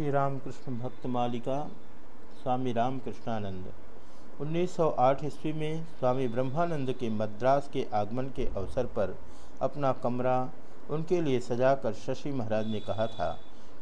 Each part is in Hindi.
श्री रामकृष्ण भक्त मालिका स्वामी रामकृष्णानंद। 1908 ईस्वी में स्वामी ब्रह्मानंद के मद्रास के आगमन के अवसर पर अपना कमरा उनके लिए सजाकर शशि महाराज ने कहा था,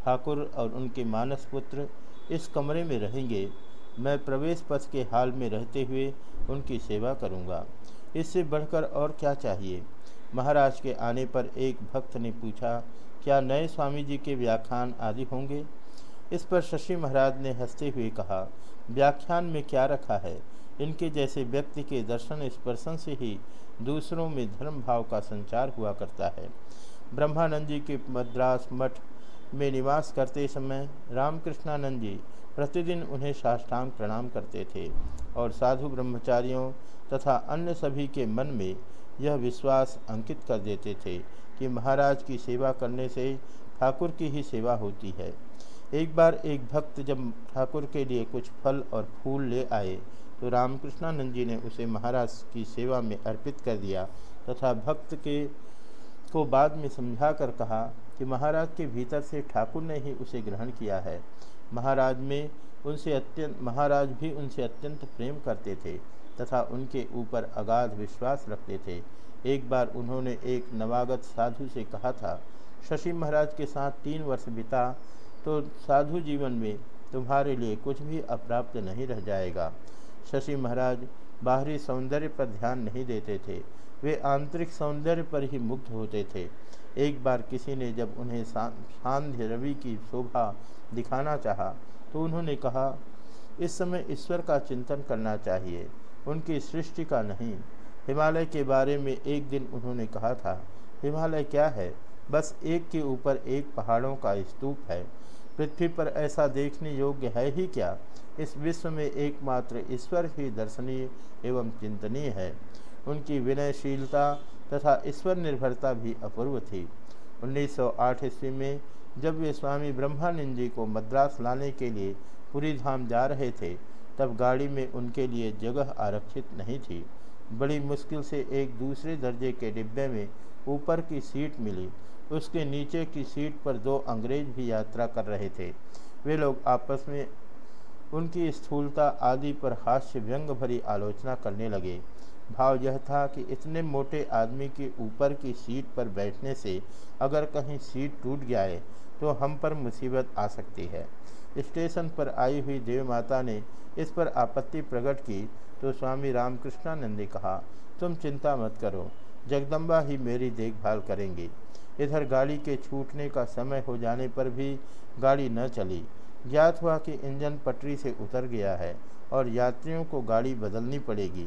ठाकुर और उनके मानस पुत्र इस कमरे में रहेंगे। मैं प्रवेश पथ के हाल में रहते हुए उनकी सेवा करूँगा। इससे बढ़कर और क्या चाहिए? महाराज के आने पर एक भक्त ने पूछा, क्या नए स्वामी जी के व्याख्यान आदि होंगे? इस पर शशि महाराज ने हँसते हुए कहा, व्याख्यान में क्या रखा है? इनके जैसे व्यक्ति के दर्शन स्पर्शन से ही दूसरों में धर्म भाव का संचार हुआ करता है। ब्रह्मानंद जी के मद्रास मठ में निवास करते समय रामकृष्णानंद जी प्रतिदिन उन्हें साष्टांग प्रणाम करते थे और साधु ब्रह्मचारियों तथा अन्य सभी के मन में यह विश्वास अंकित कर देते थे कि महाराज की सेवा करने से ठाकुर की ही सेवा होती है। एक बार एक भक्त जब ठाकुर के लिए कुछ फल और फूल ले आए तो रामकृष्णानंद जी ने उसे महाराज की सेवा में अर्पित कर दिया तथा भक्त के को बाद में समझा कर कहा कि महाराज के भीतर से ठाकुर ने ही उसे ग्रहण किया है। महाराज में उनसे अत्यंत, महाराज भी उनसे अत्यंत प्रेम करते थे तथा उनके ऊपर अगाध विश्वास रखते थे। एक बार उन्होंने एक नवागत साधु से कहा था, शशि महाराज के साथ तीन वर्ष बिता तो साधु जीवन में तुम्हारे लिए कुछ भी अप्राप्त नहीं रह जाएगा। शशि महाराज बाहरी सौंदर्य पर ध्यान नहीं देते थे। वे आंतरिक सौंदर्य पर ही मुग्ध होते थे। एक बार किसी ने जब उन्हें सांध्य रवि की शोभा दिखाना चाहा तो उन्होंने कहा, इस समय ईश्वर का चिंतन करना चाहिए। उनकी सृष्टि का नहीं। हिमालय के बारे में एक दिन उन्होंने कहा था, हिमालय क्या है? बस एक के ऊपर एक पहाड़ों का स्तूप है। पृथ्वी पर ऐसा देखने योग्य है ही क्या? इस विश्व में एकमात्र ईश्वर ही दर्शनीय एवं चिंतनीय है। उनकी विनयशीलता तथा ईश्वर निर्भरता भी अपूर्व थी। 1908 ईस्वी में जब वे स्वामी ब्रह्मानंद जी को मद्रास लाने के लिए पूरी धाम जा रहे थे, तब गाड़ी में उनके लिए जगह आरक्षित नहीं थी। बड़ी मुश्किल से एक दूसरे दर्जे के डिब्बे में ऊपर की सीट मिली। उसके नीचे की सीट पर दो अंग्रेज़ भी यात्रा कर रहे थे। वे लोग आपस में उनकी स्थूलता आदि पर हास्य व्यंग भरी आलोचना करने लगे। भाव यह था कि इतने मोटे आदमी के ऊपर की सीट पर बैठने से अगर कहीं सीट टूट जाए तो हम पर मुसीबत आ सकती है। स्टेशन पर आई हुई देव माता ने इस पर आपत्ति प्रकट की तो स्वामी रामकृष्णानंद ने कहा, तुम चिंता मत करो, जगदम्बा ही मेरी देखभाल करेंगी। इधर गाड़ी के छूटने का समय हो जाने पर भी गाड़ी न चली। ज्ञात हुआ कि इंजन पटरी से उतर गया है और यात्रियों को गाड़ी बदलनी पड़ेगी।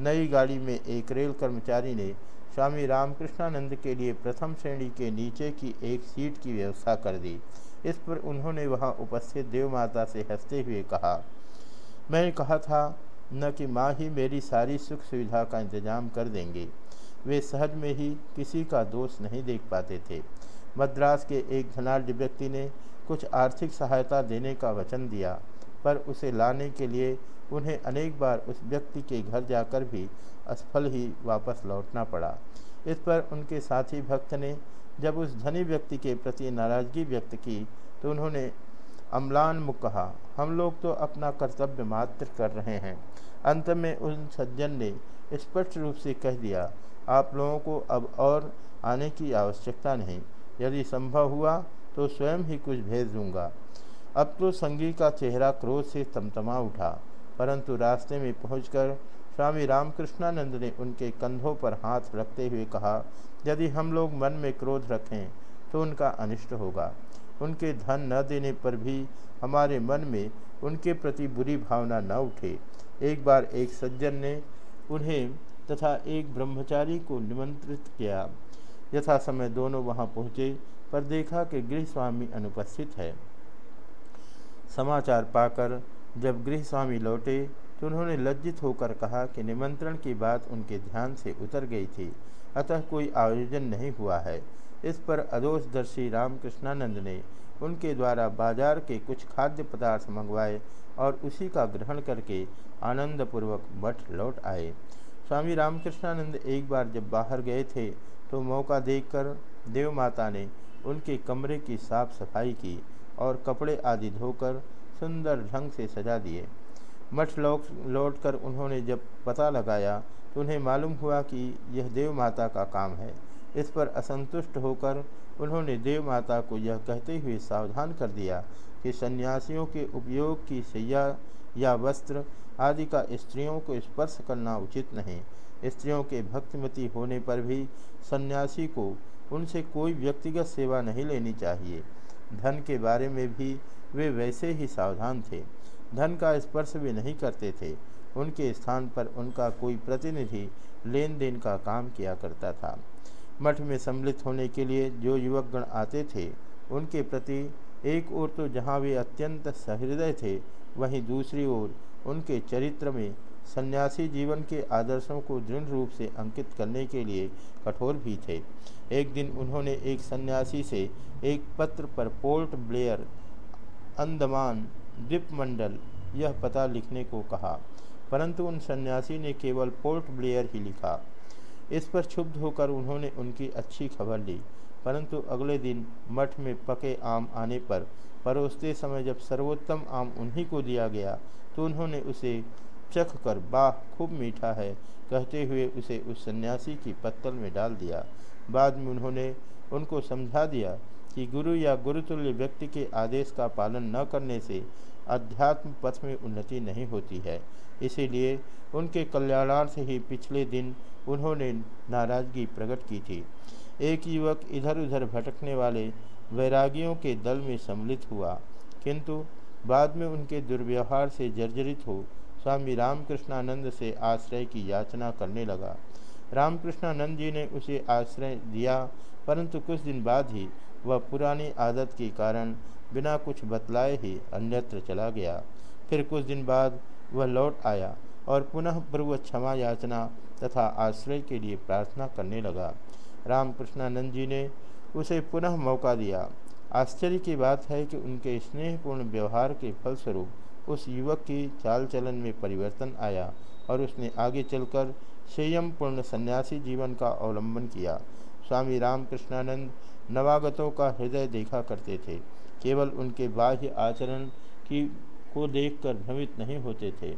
नई गाड़ी में एक रेल कर्मचारी ने स्वामी रामकृष्णानंद के लिए प्रथम श्रेणी के नीचे की एक सीट की व्यवस्था कर दी। इस पर उन्होंने वहाँ उपस्थित देव माता से हँसते हुए कहा मैंने कहा था न कि माँ ही मेरी सारी सुख सुविधा का इंतज़ाम कर देंगे। वे सहज में ही किसी का दोष नहीं देख पाते थे। मद्रास के एक धनाढ़ व्यक्ति ने कुछ आर्थिक सहायता देने का वचन दिया, पर उसे लाने के लिए उन्हें अनेक बार उस व्यक्ति के घर जाकर भी असफल ही वापस लौटना पड़ा। इस पर उनके साथी भक्त ने जब उस धनी व्यक्ति के प्रति नाराज़गी व्यक्त की तो उन्होंने अम्लान मुख कहा, हम लोग तो अपना कर्तव्य मात्र कर रहे हैं। अंत में उन सज्जन ने स्पष्ट रूप से कह दिया आप लोगों को अब और आने की आवश्यकता नहीं। यदि संभव हुआ तो स्वयं ही कुछ भेज दूँगा। अब तो संगी का चेहरा क्रोध से तमतमा उठा, परंतु रास्ते में पहुंचकर स्वामी रामकृष्णानंद ने उनके कंधों पर हाथ रखते हुए कहा, यदि हम लोग मन में क्रोध रखें तो उनका अनिष्ट होगा। उनके धन न देने पर भी हमारे मन में उनके प्रति बुरी भावना न उठे। एक बार एक सज्जन ने उन्हें तथा एक ब्रह्मचारी को निमंत्रित किया। यथा समय दोनों वहाँ पहुँचे, पर देखा कि गृह स्वामी अनुपस्थित है। समाचार पाकर जब गृह स्वामी लौटे तो उन्होंने लज्जित होकर कहा कि निमंत्रण की बात उनके ध्यान से उतर गई थी। अतः कोई आयोजन नहीं हुआ है। इस पर अदोषदर्शी रामकृष्णानंद ने उनके द्वारा बाज़ार के कुछ खाद्य पदार्थ मंगवाए और उसी का ग्रहण करके आनंदपूर्वक मठ लौट आए। स्वामी रामकृष्णानंद एक बार जब बाहर गए थे तो मौका देखकर देव माता ने उनके कमरे की साफ़ सफ़ाई की और कपड़े आदि धोकर सुंदर ढंग से सजा दिए। मठ लौट लौट कर उन्होंने जब पता लगाया तो उन्हें मालूम हुआ कि यह देव माता का काम है। इस पर असंतुष्ट होकर उन्होंने देव माता को यह कहते हुए सावधान कर दिया कि सन्यासियों के उपयोग की सैया या वस्त्र आदि का स्त्रियों को स्पर्श करना उचित नहीं। स्त्रियों के भक्तिमती होने पर भी सन्यासी को उनसे कोई व्यक्तिगत सेवा नहीं लेनी चाहिए। धन के बारे में भी वे वैसे ही सावधान थे। धन का स्पर्श भी नहीं करते थे। उनके स्थान पर उनका कोई प्रतिनिधि लेन देन का काम किया करता था। मठ में सम्मिलित होने के लिए जो युवकगण आते थे, उनके प्रति एक ओर तो जहाँ वे अत्यंत सहृदय थे वहीं दूसरी ओर उनके चरित्र में सन्यासी जीवन के आदर्शों को दृढ़ रूप से अंकित करने के लिए कठोर भी थे। एक दिन उन्होंने एक सन्यासी से एक पत्र पर पोर्ट ब्लेयर, अंदमान द्वीपमंडल, यह पता लिखने को कहा, परंतु उन सन्यासी ने केवल पोर्ट ब्लेयर ही लिखा। इस पर क्षुब्ध होकर उन्होंने उनकी अच्छी खबर ली, परंतु अगले दिन मठ में पके आम आने पर परोसते समय जब सर्वोत्तम आम उन्हीं को दिया गया तो उन्होंने उसे चख कर, बाह, खूब मीठा है, कहते हुए उसे उस सन्यासी की पत्तल में डाल दिया। बाद में उन्होंने उनको समझा दिया कि गुरु या गुरुतुल्य व्यक्ति के आदेश का पालन न करने से अध्यात्म पथ में उन्नति नहीं होती है। इसीलिए उनके कल्याणार्थ ही पिछले दिन उन्होंने नाराज़गी प्रकट की थी। एक युवक इधर उधर भटकने वाले वैरागियों के दल में सम्मिलित हुआ। किंतु बाद में उनके दुर्व्यवहार से जर्जरित हो, स्वामी रामकृष्णानंद से आश्रय की याचना करने लगा। रामकृष्णानंद जी ने उसे आश्रय दिया, परंतु कुछ दिन बाद ही वह पुरानी आदत के कारण बिना कुछ बतलाए ही अन्यत्र चला गया। फिर कुछ दिन बाद वह लौट आया और पुनः पूर्व क्षमा याचना तथा आश्रय के लिए प्रार्थना करने लगा। रामकृष्णानंद जी ने उसे पुनः मौका दिया। आश्चर्य की बात है कि उनके स्नेहपूर्ण व्यवहार के फलस्वरूप उस युवक की चाल चलन में परिवर्तन आया और उसने आगे चलकर संयम पूर्ण सन्यासी जीवन का अवलंबन किया। स्वामी रामकृष्णानंद नवागतों का हृदय देखा करते थे। केवल उनके बाह्य आचरण की को देखकर भ्रमित नहीं होते थे।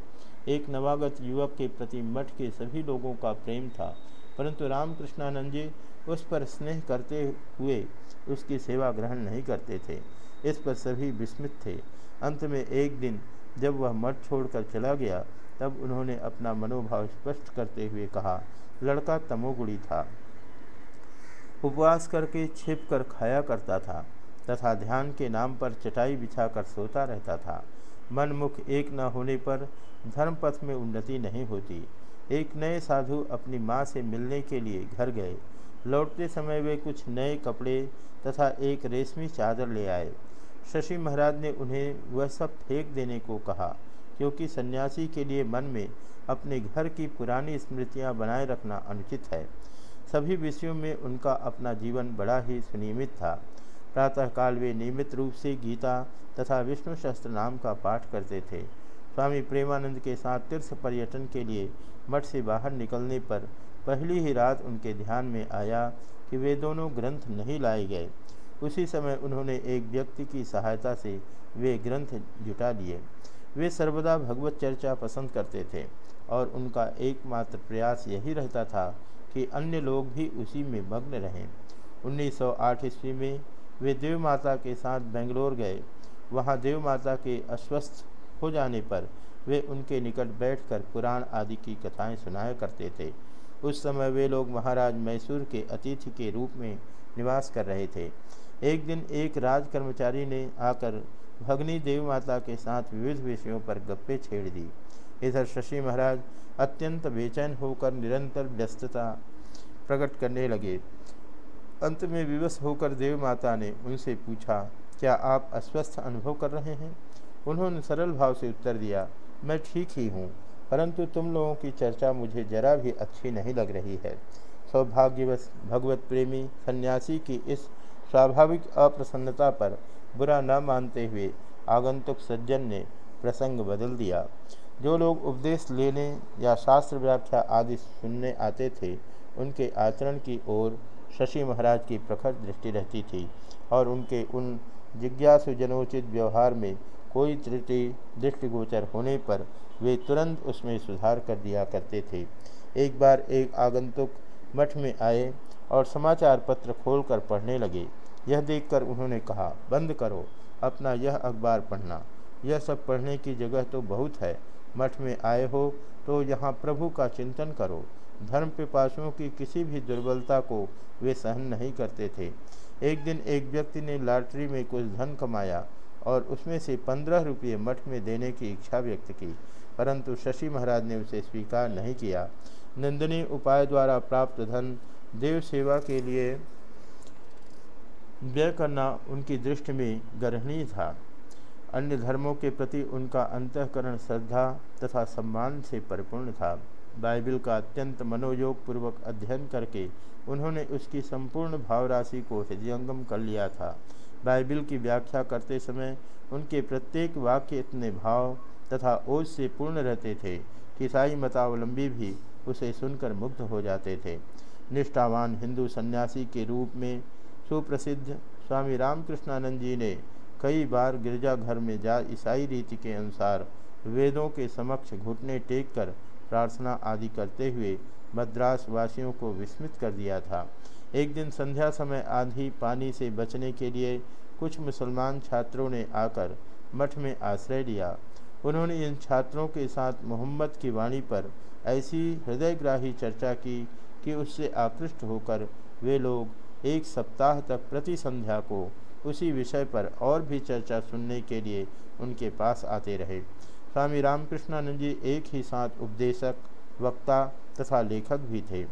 एक नवागत युवक के प्रति मठ के सभी लोगों का प्रेम था। परंतु रामकृष्णानंद जी उस पर स्नेह करते हुए उसकी सेवा ग्रहण नहीं करते थे। इस पर सभी विस्मित थे। अंत में एक दिन जब वह मठ छोड़कर चला गया, तब उन्होंने अपना मनोभाव स्पष्ट करते हुए कहा, लड़का तमोगुड़ी था। उपवास करके छिप कर खाया करता था तथा ध्यान के नाम पर चटाई बिछाकर सोता रहता था। मन मुख एक न होने पर धर्म पथ में उन्नति नहीं होती। एक नए साधु अपनी माँ से मिलने के लिए घर गए। लौटते समय वे कुछ नए कपड़े तथा एक रेशमी चादर ले आए। शशि महाराज ने उन्हें वह सब फेंक देने को कहा, क्योंकि सन्यासी के लिए मन में अपने घर की पुरानी स्मृतियाँ बनाए रखना अनुचित है। सभी विषयों में उनका अपना जीवन बड़ा ही सुनियमित था। प्रातःकाल वे नियमित रूप से गीता तथा विष्णु शस्त्र नाम का पाठ करते थे। स्वामी प्रेमानंद के साथ तीर्थ पर्यटन के लिए मठ से बाहर निकलने पर पहली ही रात उनके ध्यान में आया कि वे दोनों ग्रंथ नहीं लाए गए। उसी समय उन्होंने एक व्यक्ति की सहायता से वे ग्रंथ जुटा लिए। वे सर्वदा भगवत चर्चा पसंद करते थे और उनका एकमात्र प्रयास यही रहता था कि अन्य लोग भी उसी में मग्न रहें। 1908 ईस्वी में वे देव माता के साथ बेंगलोर गए। वहाँ देव माता के अस्वस्थ हो जाने पर वे उनके निकट बैठकर पुराण आदि की कथाएँ सुनाया करते थे। उस समय वे लोग महाराज मैसूर के अतिथि के रूप में निवास कर रहे थे। एक दिन एक राज कर्मचारी ने आकर भगनी देव माता के साथ विविध विषयों पर गप्पे छेड़ दी। इधर शशि महाराज अत्यंत बेचैन होकर निरंतर व्यस्तता प्रकट करने लगे। अंत में विवश होकर देव माता ने उनसे पूछा, क्या आप अस्वस्थ अनुभव कर रहे हैं? उन्होंने सरल भाव से उत्तर दिया मैं ठीक ही हूँ, परंतु तुम लोगों की चर्चा मुझे जरा भी अच्छी नहीं लग रही है। सौभाग्यवश भगवत प्रेमी सन्यासी की इस स्वाभाविक अप्रसन्नता पर बुरा न मानते हुए आगंतुक सज्जन ने प्रसंग बदल दिया। जो लोग उपदेश लेने या शास्त्र व्याख्या आदि सुनने आते थे, उनके आचरण की ओर शशि महाराज की प्रखर दृष्टि रहती थी और उनके उन जिज्ञासु जनोचित व्यवहार में कोई त्रुटि दृष्टिगोचर होने पर वे तुरंत उसमें सुधार कर दिया करते थे। एक बार एक आगंतुक मठ में आए और समाचार पत्र खोलकर पढ़ने लगे। यह देखकर उन्होंने कहा, बंद करो, अपना यह अखबार पढ़ना। यह सब पढ़ने की जगह तो बहुत है। मठ में आए हो तो यहाँ प्रभु का चिंतन करो। धर्म पिपासुओं की किसी भी दुर्बलता को वे सहन नहीं करते थे। एक दिन एक व्यक्ति ने लॉटरी में कुछ धन कमाया। और उसमें से पंद्रह रुपये मठ में देने की इच्छा व्यक्त की, परंतु शशि महाराज ने उसे स्वीकार नहीं किया। नंदिनी उपाय द्वारा प्राप्त धन, देव सेवा के लिए व्यय करना उनकी दृष्टि में गर्हणीय था। अन्य धर्मों के प्रति उनका अंतकरण श्रद्धा तथा सम्मान से परिपूर्ण था। बाइबल का अत्यंत मनोयोग पूर्वक अध्ययन करके उन्होंने उसकी संपूर्ण भावराशि को हृदयंगम कर लिया था। बाइबल की व्याख्या करते समय उनके प्रत्येक वाक्य इतने भाव तथा ओज से पूर्ण रहते थे कि ईसाई मतावलंबी भी उसे सुनकर मुग्ध हो जाते थे। निष्ठावान हिंदू सन्यासी के रूप में सुप्रसिद्ध स्वामी रामकृष्णानंद जी ने कई बार गिरजाघर में जा ईसाई रीति के अनुसार वेदों के समक्ष घुटने टेक कर प्रार्थना आदि करते हुए मद्रास वासियों को विस्मित कर दिया था। एक दिन संध्या समय आधी पानी से बचने के लिए कुछ मुसलमान छात्रों ने आकर मठ में आश्रय लिया। उन्होंने इन छात्रों के साथ मोहम्मद की वाणी पर ऐसी हृदयग्राही चर्चा की कि उससे आकृष्ट होकर वे लोग एक सप्ताह तक प्रति संध्या को उसी विषय पर और भी चर्चा सुनने के लिए उनके पास आते रहे। स्वामी रामकृष्णानंद जी एक ही साथ उपदेशक, वक्ता तथा लेखक भी थे।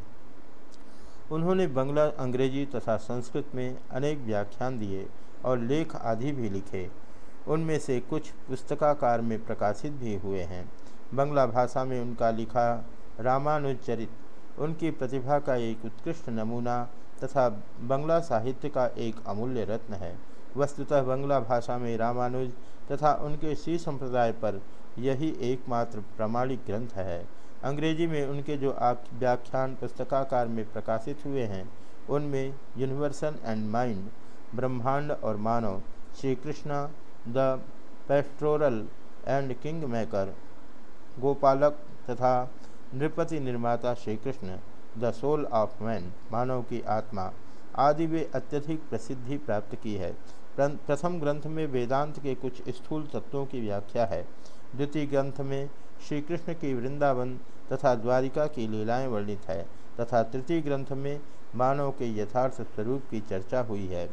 उन्होंने बंगला अंग्रेज़ी तथा संस्कृत में अनेक व्याख्यान दिए और लेख आदि भी लिखे। उनमें से कुछ पुस्तकाकार में प्रकाशित भी हुए हैं। बंगला भाषा में उनका लिखा रामानुचरित उनकी प्रतिभा का एक उत्कृष्ट नमूना तथा बंगला साहित्य का एक अमूल्य रत्न है। वस्तुतः बंगला भाषा में रामानुज तथा उनके सी संप्रदाय पर यही एकमात्र प्रमाणिक ग्रंथ है। अंग्रेज़ी में उनके जो आप व्याख्यान पुस्तकाकार में प्रकाशित हुए हैं, उनमें यूनिवर्सल एंड माइंड, ब्रह्मांड और मानव Shri Krishna the pastoral and king maker गोपालक तथा नृपति निर्माता Shri Krishna the soul of man, मानव की आत्मा, आदि वे अत्यधिक प्रसिद्धि प्राप्त की है। प्रथम ग्रंथ में वेदांत के कुछ स्थूल तत्वों की व्याख्या है। द्वितीय ग्रंथ में श्री कृष्ण की वृंदावन तथा द्वारिका की लीलाएँ वर्णित है तथा तृतीय ग्रंथ में मानव के यथार्थ स्वरूप की चर्चा हुई है।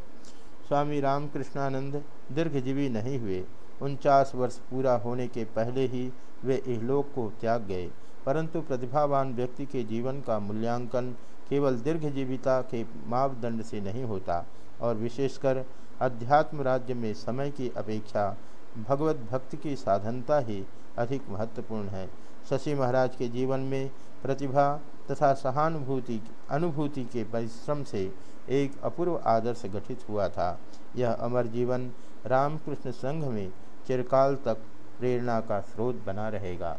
स्वामी रामकृष्णानंद दीर्घजीवी नहीं हुए। उनचास वर्ष पूरा होने के पहले ही वे इहलोक को त्याग गए। परंतु प्रतिभावान व्यक्ति के जीवन का मूल्यांकन केवल दीर्घजीविता के मापदंड से नहीं होता और विशेषकर अध्यात्म राज्य में समय की अपेक्षा भगवत भक्ति की साधनता ही अधिक महत्वपूर्ण है। शशि महाराज के जीवन में प्रतिभा तथा सहानुभूति, अनुभूति के परिश्रम से एक अपूर्व आदर्श गठित हुआ था। यह अमर जीवन रामकृष्ण संघ में चिरकाल तक प्रेरणा का स्रोत बना रहेगा।